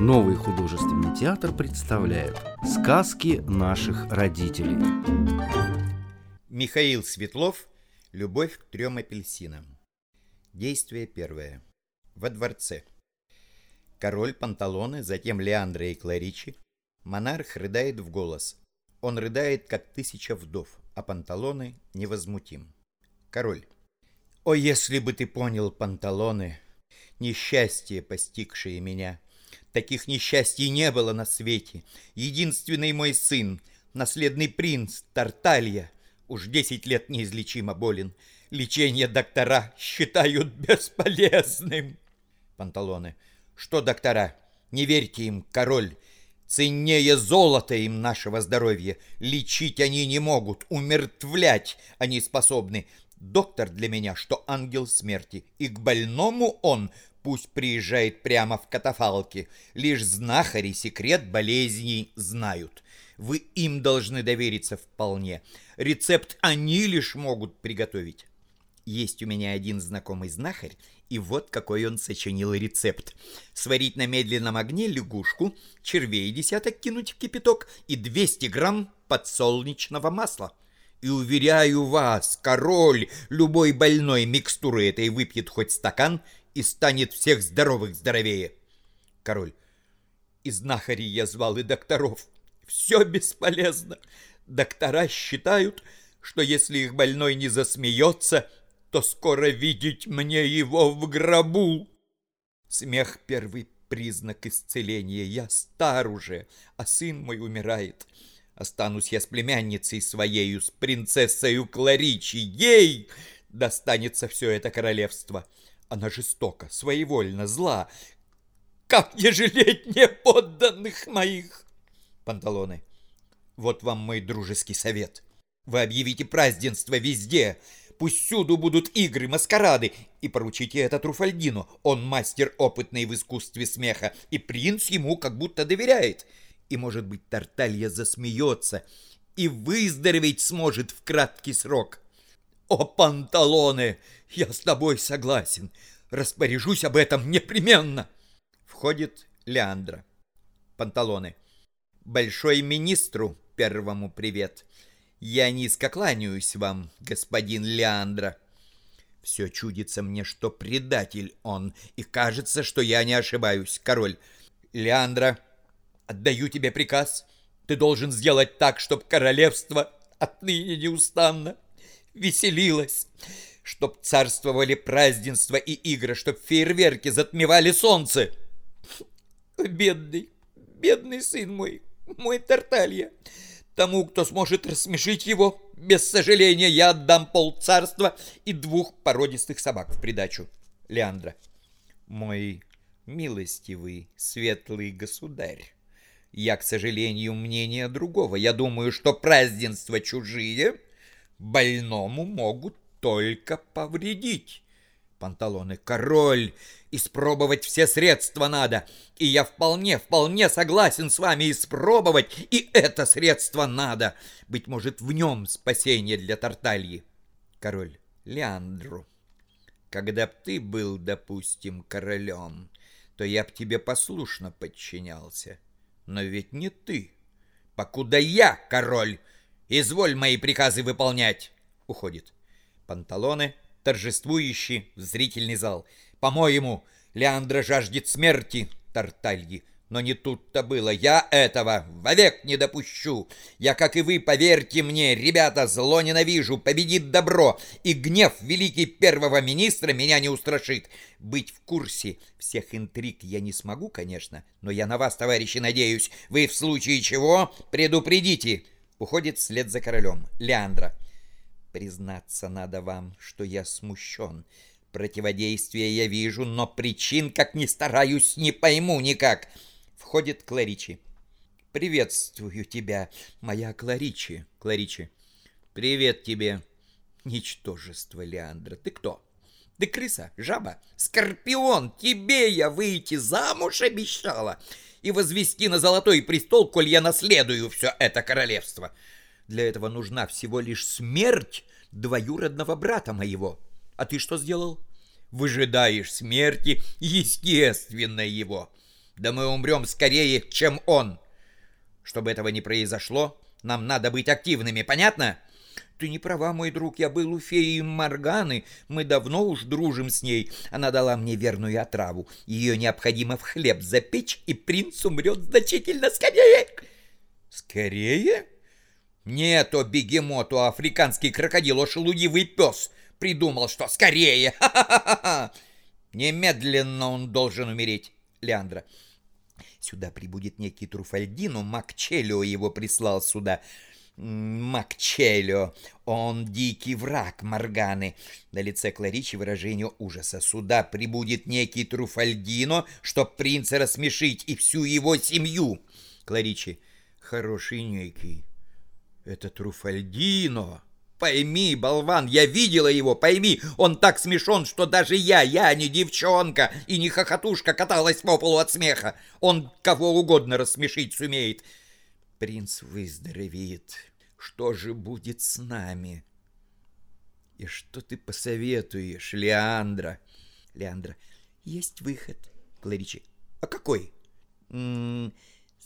Новый художественный театр представляет Сказки наших родителей Михаил Светлов «Любовь к трем апельсинам» Действие первое. Во дворце. Король Панталоны, затем Леандра и Кларичи. Монарх рыдает в голос. Он рыдает, как тысяча вдов, а Панталоны невозмутим. Король. О, если бы ты понял, Панталоны, Несчастье, постигшее меня — Таких несчастий не было на свете. Единственный мой сын, наследный принц Тарталья, уж десять лет неизлечимо болен. Лечение доктора считают бесполезным. Панталоны. Что доктора? Не верьте им, король. Ценнее золота им нашего здоровья. Лечить они не могут, умертвлять они способны. Доктор для меня, что ангел смерти, и к больному он Пусть приезжает прямо в катафалке. Лишь знахари секрет болезней знают. Вы им должны довериться вполне. Рецепт они лишь могут приготовить. Есть у меня один знакомый знахарь, и вот какой он сочинил рецепт. Сварить на медленном огне лягушку, червей десяток кинуть в кипяток и 200 грамм подсолнечного масла. И уверяю вас, король, любой больной микстуры этой выпьет хоть стакан и станет всех здоровых здоровее. Король. И знахари я звал, и докторов. Все бесполезно. Доктора считают, что если их больной не засмеется, то скоро видеть мне его в гробу. Смех — первый признак исцеления. Я стар уже, а сын мой умирает. Останусь я с племянницей своею, с принцессою Кларичи. Ей достанется все это королевство. Она жестока, своевольна, зла. Как не жалеть неподданных моих? Панталоны. Вот вам мой дружеский совет. Вы объявите празднество везде. Пусть всюду будут игры, маскарады. И поручите это Труфальдину. Он мастер опытный в искусстве смеха. И принц ему как будто доверяет. И, может быть, Тарталья засмеется и выздороветь сможет в краткий срок. О, панталоны! Я с тобой согласен. Распоряжусь об этом непременно. Входит Леандра. Панталоны. Большой министру первому привет. Я низко кланяюсь вам, господин Леандра. Все чудится мне, что предатель он, и кажется, что я не ошибаюсь, король. Леандра, отдаю тебе приказ. Ты должен сделать так, чтобы королевство отныне неустанно веселилась, чтоб царствовали празднества и игры, чтоб фейерверки затмевали солнце. Бедный, бедный сын мой, мой Тарталья. Тому, кто сможет рассмешить его, без сожаления я отдам пол царства и двух породистых собак в придачу. Леандра. Мой милостивый, светлый государь. Я, к сожалению, мнения другого. Я думаю, что празднества чужие больному могут только повредить. Панталоны король, испробовать все средства надо, и я вполне, вполне согласен с вами испробовать, и это средство надо. Быть может, в нем спасение для Тартальи. Король Леандру, когда б ты был, допустим, королем, то я б тебе послушно подчинялся. Но ведь не ты. Покуда я король, Изволь мои приказы выполнять. Уходит. Панталоны, торжествующий в зрительный зал. По-моему, Леандра жаждет смерти Тартальи. Но не тут-то было. Я этого вовек не допущу. Я, как и вы, поверьте мне, ребята, зло ненавижу, победит добро, и гнев великий первого министра меня не устрашит. Быть в курсе всех интриг я не смогу, конечно, но я на вас, товарищи, надеюсь. Вы в случае чего предупредите. Уходит вслед за королем. Леандра. Признаться надо вам, что я смущен. Противодействие я вижу, но причин, как ни стараюсь, не пойму никак. Входит Кларичи. Приветствую тебя, моя Кларичи. Кларичи. Привет тебе. Ничтожество, Леандра. Ты кто? Ты крыса, жаба, скорпион. Тебе я выйти замуж обещала и возвести на золотой престол, коль я наследую все это королевство. Для этого нужна всего лишь смерть двоюродного брата моего. А ты что сделал? Выжидаешь смерти, естественно, его. Да мы умрем скорее, чем он. Чтобы этого не произошло, нам надо быть активными, понятно? Ты не права, мой друг, я был у феи Морганы, мы давно уж дружим с ней. Она дала мне верную отраву. Ее необходимо в хлеб запечь, и принц умрет значительно скорее. Скорее? Нет, о бегемот, о африканский крокодил, о шелудивый пес. Придумал, что скорее. Ха-ха-ха-ха. Немедленно он должен умереть, Леандра. Сюда прибудет некий Труфальдино, Макчелио его прислал сюда. Макчелио, он дикий враг Морганы. На лице Кларичи выражение ужаса. Сюда прибудет некий Труфальдино, чтоб принца рассмешить и всю его семью. Кларичи, хороший некий. Это Труфальдино. Пойми, болван, я видела его, пойми, он так смешон, что даже я, я не девчонка и не хохотушка каталась по полу от смеха. Он кого угодно рассмешить сумеет. Принц выздоровеет. Что же будет с нами? И что ты посоветуешь, Леандра? Леандра, есть выход. Кларичи, а какой? М -м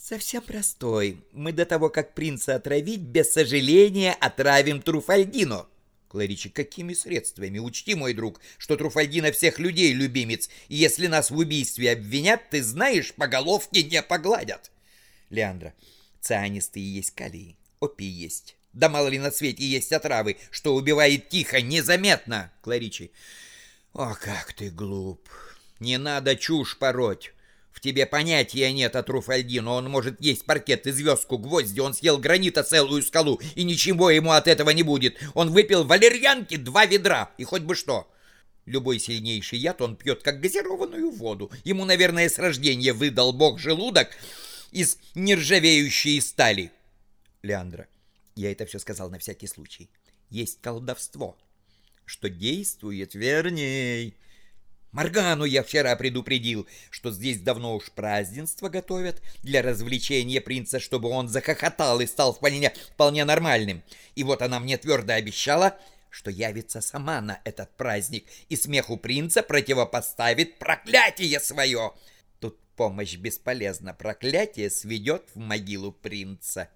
Совсем простой. Мы до того, как принца отравить, без сожаления отравим Труфальдино. Кларичи, какими средствами? Учти, мой друг, что Труфальдино всех людей любимец, и если нас в убийстве обвинят, ты знаешь, по головке не погладят. Леандра, цианистые есть калии, опий есть. Да мало ли на свете есть отравы, что убивает тихо, незаметно. Кларичи, о, как ты глуп. Не надо чушь пороть. В тебе понятия нет о Труфальдино. Он может есть паркет и звездку, гвозди. Он съел гранита целую скалу, и ничего ему от этого не будет. Он выпил валерьянки два ведра, и хоть бы что. Любой сильнейший яд он пьет, как газированную воду. Ему, наверное, с рождения выдал бог желудок из нержавеющей стали. Леандра, я это все сказал на всякий случай. Есть колдовство, что действует верней. Маргану я вчера предупредил, что здесь давно уж празднество готовят для развлечения принца, чтобы он захохотал и стал вполне, вполне нормальным. И вот она мне твердо обещала, что явится сама на этот праздник и смеху принца противопоставит проклятие свое. Помощь бесполезна, проклятие сведет в могилу принца.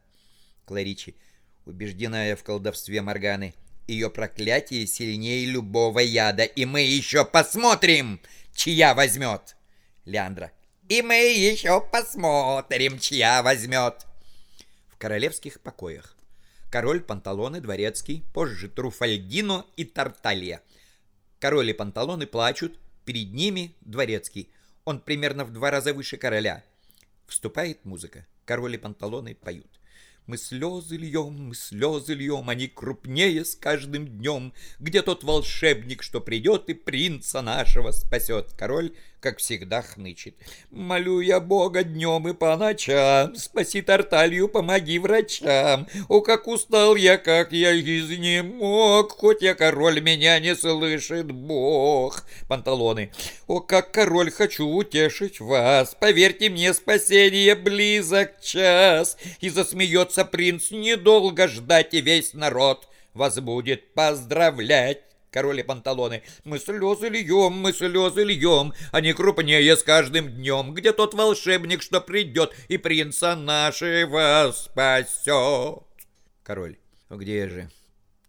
Кларичи, убежденная в колдовстве Морганы, — ее проклятие сильнее любого яда, и мы еще посмотрим, чья возьмет. Леандра. И мы еще посмотрим, чья возьмет. В королевских покоях. Король, Панталоны, Дворецкий, позже Труфальдино и Тарталья. Король и Панталоны плачут, перед ними Дворецкий. Он примерно в два раза выше короля. Вступает музыка. Король и Панталоны поют. Мы слезы льем, мы слезы льем, они крупнее с каждым днем. Где тот волшебник, что придет и принца нашего спасет? Король как всегда, хнычет. «Молю я Бога днем и по ночам, спаси Тарталью, помоги врачам. О, как устал я, как я изнемог, хоть я король, меня не слышит Бог». Панталоны. «О, как король, хочу утешить вас, поверьте мне, спасение близок час». И засмеется принц, недолго ждать, и весь народ вас будет поздравлять король и панталоны. Мы слезы льем, мы слезы льем, они крупнее с каждым днем. Где тот волшебник, что придет и принца нашего спасет? Король, где же?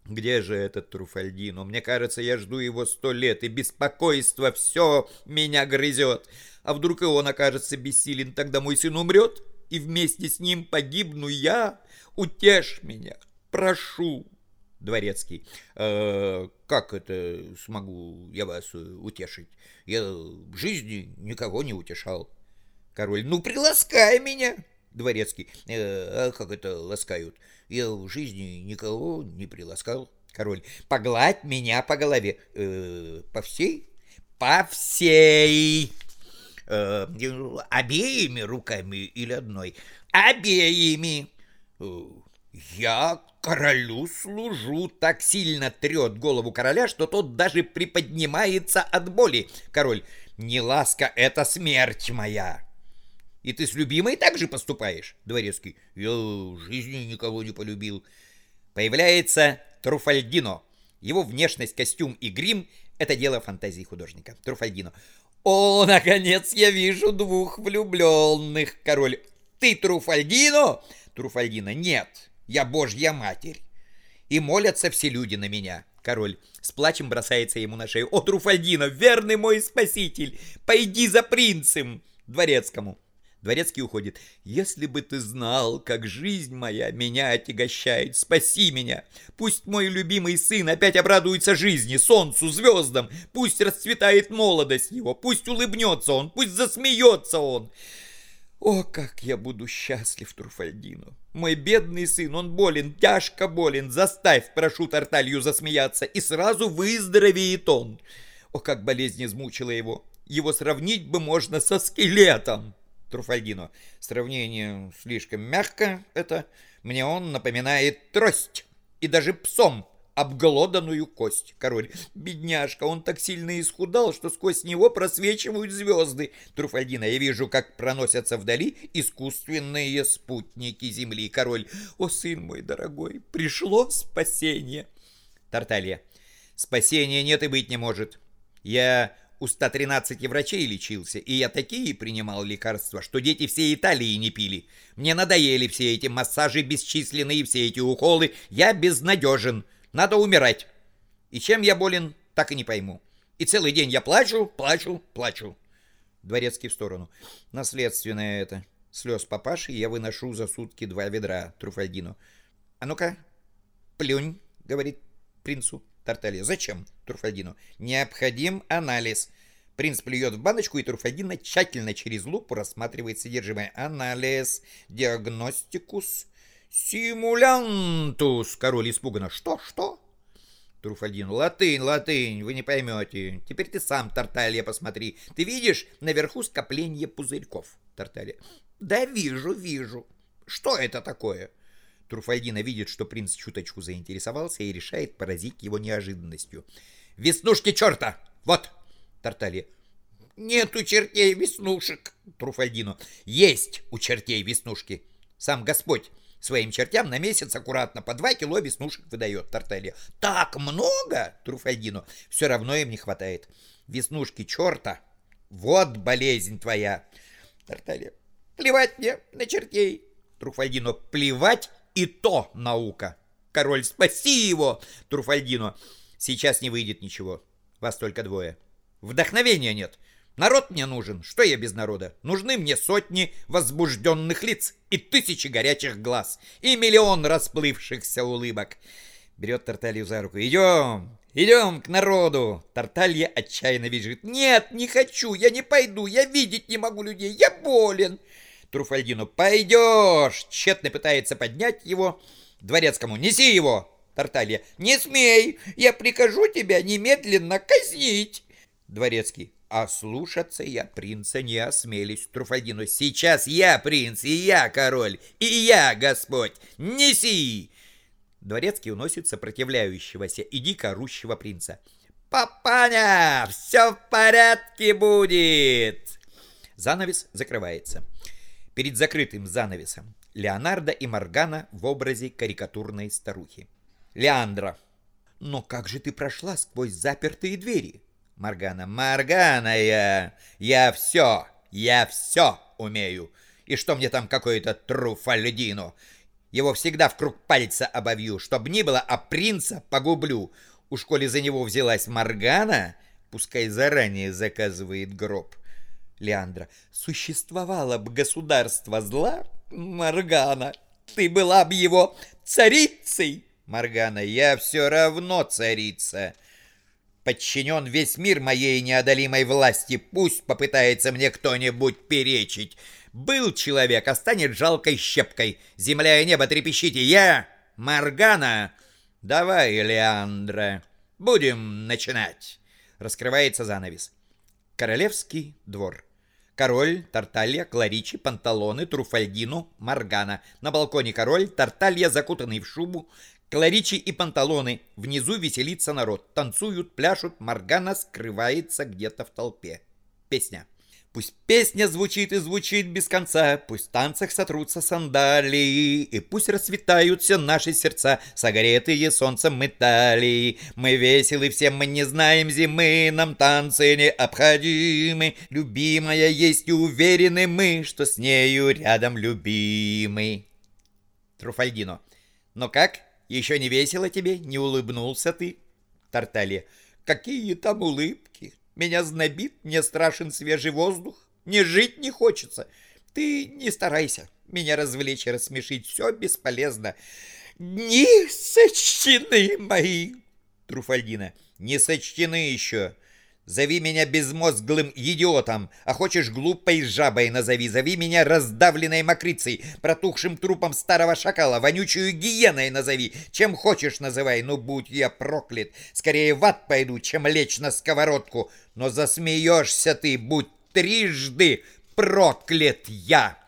Где же этот Труфальдино? Мне кажется, я жду его сто лет, и беспокойство все меня грызет. А вдруг и он окажется бессилен, тогда мой сын умрет, и вместе с ним погибну я? Утешь меня, прошу, Дворецкий. Э, как это смогу я вас э, утешить? Я в жизни никого не утешал. Король. Ну, приласкай меня. Дворецкий. Э, а как это ласкают? Я в жизни никого не приласкал. Король. Погладь меня по голове. Э, по всей? По всей. Э, обеими руками или одной? Обеими. Я королю служу, так сильно трет голову короля, что тот даже приподнимается от боли. Король, не ласка, это смерть моя. И ты с любимой так же поступаешь? Дворецкий, я в жизни никого не полюбил. Появляется Труфальдино. Его внешность, костюм и грим Это дело фантазии художника. Труфальдино. О, наконец я вижу двух влюбленных, король. Ты Труфальдино? Труфальдино. Нет, я божья матерь. И молятся все люди на меня. Король с плачем бросается ему на шею. О, Труфальдино, верный мой спаситель, пойди за принцем. Дворецкому. Дворецкий уходит. «Если бы ты знал, как жизнь моя меня отягощает, спаси меня! Пусть мой любимый сын опять обрадуется жизни, солнцу, звездам! Пусть расцветает молодость его, пусть улыбнется он, пусть засмеется он!» О, как я буду счастлив, Труфальдино! Мой бедный сын, он болен, тяжко болен. Заставь, прошу Тарталью засмеяться, и сразу выздоровеет он. О, как болезнь измучила его! Его сравнить бы можно со скелетом. Труфальдино. Сравнение слишком мягко это. Мне он напоминает трость. И даже псом обглоданную кость. Король. Бедняжка, он так сильно исхудал, что сквозь него просвечивают звезды. Труфальдина, я вижу, как проносятся вдали искусственные спутники Земли. Король. О, сын мой дорогой, пришло спасение. Тарталья. Спасения нет и быть не может. Я у 113 врачей лечился, и я такие принимал лекарства, что дети всей Италии не пили. Мне надоели все эти массажи бесчисленные, все эти уколы. Я безнадежен. Надо умирать. И чем я болен, так и не пойму. И целый день я плачу, плачу, плачу. Дворецкий в сторону. Наследственное это. Слез папаши я выношу за сутки два ведра Труфальдину. А ну-ка, плюнь, говорит принцу. Тарталья. Зачем? Турфальдину. Необходим анализ. Принц плюет в баночку, и Турфальдина тщательно через лупу рассматривает содержимое. Анализ. Диагностикус. Симулянтус. Король испуганно. Что? Что? Труфальдин. Латынь, латынь, вы не поймете. Теперь ты сам, Тарталья, посмотри. Ты видишь наверху скопление пузырьков? Тарталья. Да вижу, вижу. Что это такое? Труфальдина видит, что принц чуточку заинтересовался и решает поразить его неожиданностью. «Веснушки черта! Вот!» Тарталья. «Нет у чертей веснушек!» Труфальдину. «Есть у чертей веснушки! Сам Господь своим чертям на месяц аккуратно по два кило веснушек выдает Тарталья. «Так много?» Труфальдину. «Все равно им не хватает. Веснушки черта! Вот болезнь твоя!» Тарталья. «Плевать мне на чертей!» Труфальдину. «Плевать и то наука. Король, спаси его, Труфальдино. Сейчас не выйдет ничего. Вас только двое. Вдохновения нет. Народ мне нужен. Что я без народа? Нужны мне сотни возбужденных лиц и тысячи горячих глаз и миллион расплывшихся улыбок. Берет Тарталью за руку. Идем, идем к народу. Тарталья отчаянно визжит. Нет, не хочу, я не пойду, я видеть не могу людей, я болен. Труфальдину. «Пойдешь!» Тщетно пытается поднять его. Дворецкому. «Неси его!» Тарталья. «Не смей! Я прикажу тебя немедленно казнить!» Дворецкий. «А слушаться я принца не осмелюсь, Труфальдину. Сейчас я принц, и я король, и я господь! Неси!» Дворецкий уносит сопротивляющегося и дико орущего принца. «Папаня, все в порядке будет!» Занавес закрывается. Перед закрытым занавесом Леонардо и Моргана в образе карикатурной старухи. Леандра. Но как же ты прошла сквозь запертые двери? Моргана. Моргана я. Я все, я все умею. И что мне там какой-то труфальдино? Его всегда в круг пальца обовью, чтоб ни было, а принца погублю. У школе за него взялась Моргана, пускай заранее заказывает гроб. Леандра. Существовало бы государство зла, Маргана, ты была бы его царицей. Маргана. Я все равно царица. Подчинен весь мир моей неодолимой власти. Пусть попытается мне кто-нибудь перечить. Был человек, а станет жалкой щепкой. Земля и небо трепещите. Я, Маргана. Давай, Леандра, будем начинать. Раскрывается занавес. Королевский двор. Король, Тарталья, Кларичи, Панталоны, Труфальдину, Маргана. На балконе король, Тарталья, закутанный в шубу, Кларичи и Панталоны. Внизу веселится народ. Танцуют, пляшут, Маргана скрывается где-то в толпе. Песня. Пусть песня звучит и звучит без конца, Пусть в танцах сотрутся сандалии, И пусть расцветают все наши сердца, Согретые солнцем Италии. Мы веселы всем, мы не знаем зимы, Нам танцы необходимы. Любимая есть и уверены мы, Что с нею рядом любимый. Труфальдино. Но как? Еще не весело тебе? Не улыбнулся ты? Тарталья. Какие там улыбки? Меня знобит, мне страшен свежий воздух. Не жить не хочется. Ты не старайся меня развлечь и рассмешить. Все бесполезно. Не сочтены мои. Труфальдина. Не сочтены еще. Зови меня безмозглым идиотом, а хочешь глупой жабой назови. Зови меня раздавленной мокрицей, протухшим трупом старого шакала, вонючую гиеной назови. Чем хочешь называй, ну будь я проклят. Скорее в ад пойду, чем лечь на сковородку. Но засмеешься ты, будь трижды проклят я.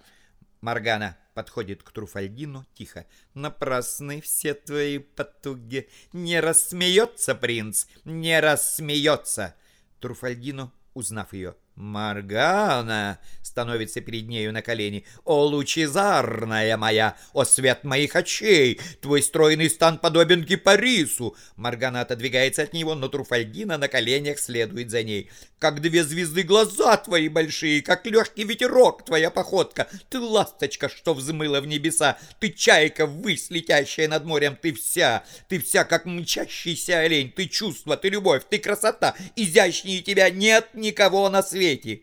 Маргана подходит к Труфальдину тихо. Напрасны все твои потуги. Не рассмеется принц, не рассмеется. Труфальдино, узнав ее, «Маргана!» — становится перед нею на колени. «О, лучезарная моя! О, свет моих очей! Твой стройный стан подобен кипарису!» Маргана отодвигается от него, но Труфальдина на коленях следует за ней. «Как две звезды глаза твои большие, как легкий ветерок твоя походка! Ты ласточка, что взмыла в небеса! Ты чайка, ввысь, летящая над морем! Ты вся! Ты вся, как мчащийся олень! Ты чувство, ты любовь, ты красота! Изящнее тебя нет никого на свете!» Свете.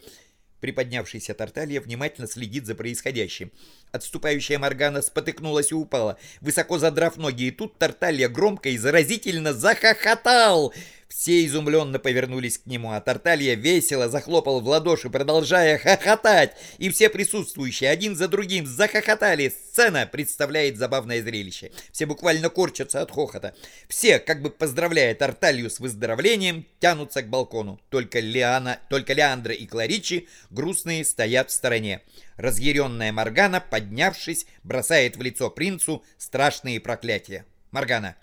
Приподнявшийся Тарталья внимательно следит за происходящим. Отступающая Моргана спотыкнулась и упала, высоко задрав ноги, и тут Тарталья громко и заразительно захохотал. Все изумленно повернулись к нему, а Тарталья весело захлопал в ладоши, продолжая хохотать. И все присутствующие один за другим захохотали. Сцена представляет забавное зрелище. Все буквально корчатся от хохота. Все, как бы поздравляя Тарталью с выздоровлением, тянутся к балкону. Только, Лиана, только Леандра и Кларичи грустные стоят в стороне. Разъяренная Моргана, поднявшись, бросает в лицо принцу страшные проклятия. Моргана.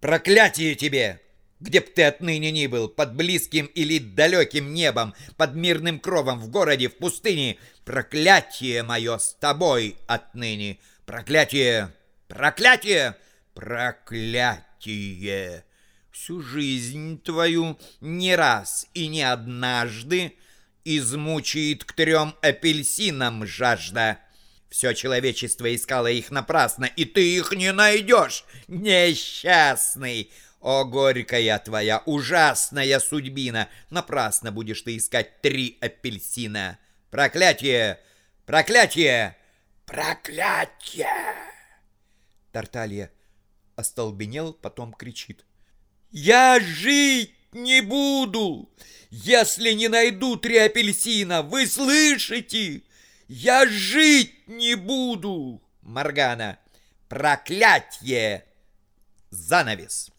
«Проклятие тебе!» где б ты отныне ни был, под близким или далеким небом, под мирным кровом в городе, в пустыне, проклятие мое с тобой отныне, проклятие, проклятие, проклятие. Всю жизнь твою не раз и не однажды измучает к трем апельсинам жажда. Все человечество искало их напрасно, и ты их не найдешь, несчастный. О, горькая твоя, ужасная судьбина! Напрасно будешь ты искать три апельсина! Проклятие! Проклятие! Проклятие! Тарталья остолбенел, потом кричит. «Я жить не буду, если не найду три апельсина! Вы слышите? Я жить не буду!» Маргана. «Проклятие!» Занавес.